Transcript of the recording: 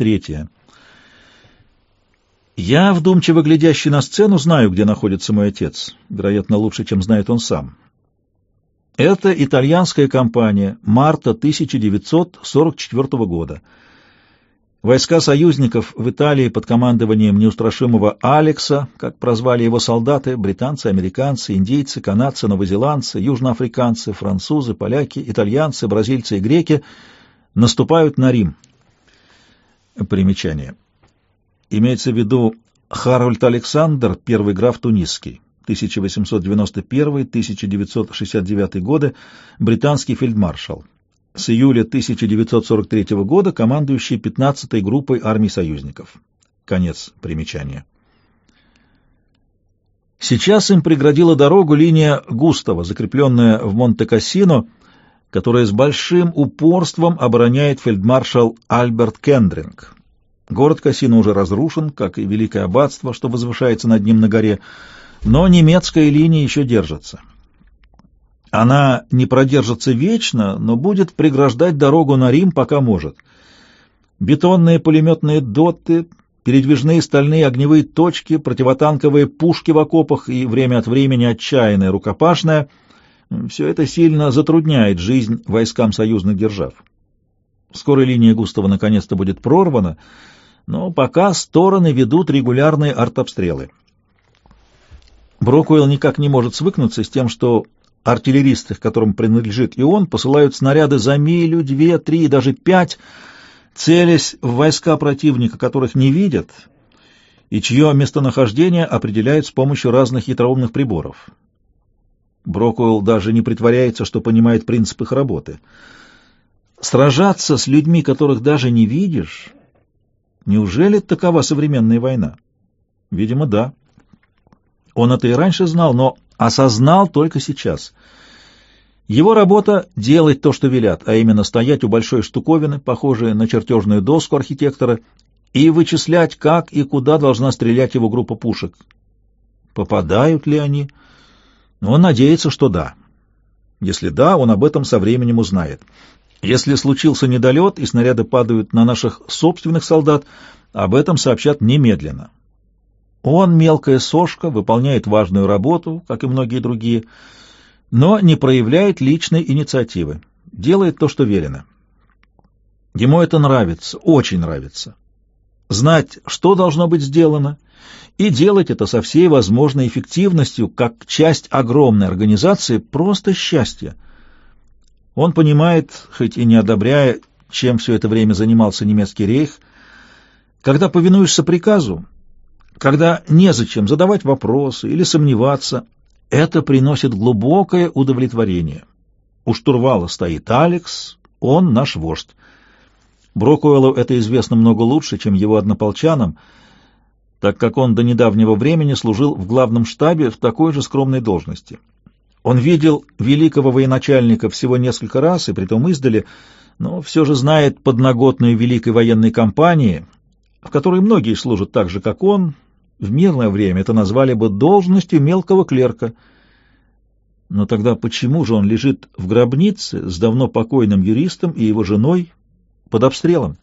третья. Я, вдумчиво глядящий на сцену, знаю, где находится мой отец. Вероятно, лучше, чем знает он сам. Это итальянская компания, марта 1944 года. Войска союзников в Италии под командованием неустрашимого Алекса, как прозвали его солдаты, британцы, американцы, индийцы, канадцы, новозеландцы, южноафриканцы, французы, поляки, итальянцы, бразильцы и греки, наступают на Рим. Примечание. Имеется в виду Харальд Александр, первый граф Тунисский, 1891-1969 годы, британский фельдмаршал. С июля 1943 года командующий 15-й группой армий союзников. Конец примечания. Сейчас им преградила дорогу линия Густава, закрепленная в Монте-Кассино, которая с большим упорством обороняет фельдмаршал Альберт Кендринг. Город Кассино уже разрушен, как и Великое Аббатство, что возвышается над ним на горе, но немецкая линия еще держится. Она не продержится вечно, но будет преграждать дорогу на Рим, пока может. Бетонные пулеметные доты, передвижные стальные огневые точки, противотанковые пушки в окопах и время от времени отчаянная рукопашная — все это сильно затрудняет жизнь войскам союзных держав. Скоро линия Густава наконец-то будет прорвана, но пока стороны ведут регулярные артобстрелы. Брокуэлл никак не может свыкнуться с тем, что артиллеристы, к которым принадлежит и он, посылают снаряды за милю, две, три, даже пять, целясь в войска противника, которых не видят, и чье местонахождение определяют с помощью разных хитроумных приборов. Брокуэлл даже не притворяется, что понимает принцип их работы. Сражаться с людьми, которых даже не видишь, неужели такова современная война? Видимо, да. Он это и раньше знал, но осознал только сейчас. Его работа — делать то, что велят, а именно стоять у большой штуковины, похожей на чертежную доску архитектора, и вычислять, как и куда должна стрелять его группа пушек. Попадают ли они? Он надеется, что да. Если да, он об этом со временем узнает. Если случился недолет и снаряды падают на наших собственных солдат, об этом сообщат немедленно. Он, мелкая сошка, выполняет важную работу, как и многие другие, но не проявляет личной инициативы, делает то, что велено. Ему это нравится, очень нравится. Знать, что должно быть сделано, и делать это со всей возможной эффективностью, как часть огромной организации, просто счастье. Он понимает, хоть и не одобряя, чем все это время занимался немецкий рейх, когда повинуешься приказу, когда незачем задавать вопросы или сомневаться, это приносит глубокое удовлетворение. У штурвала стоит Алекс, он наш вождь. Брокуэллу это известно много лучше, чем его однополчанам, так как он до недавнего времени служил в главном штабе в такой же скромной должности. Он видел великого военачальника всего несколько раз, и притом издали, но все же знает подноготную великой военной кампании, в которой многие служат так же, как он, в мирное время это назвали бы должностью мелкого клерка. Но тогда почему же он лежит в гробнице с давно покойным юристом и его женой под обстрелом?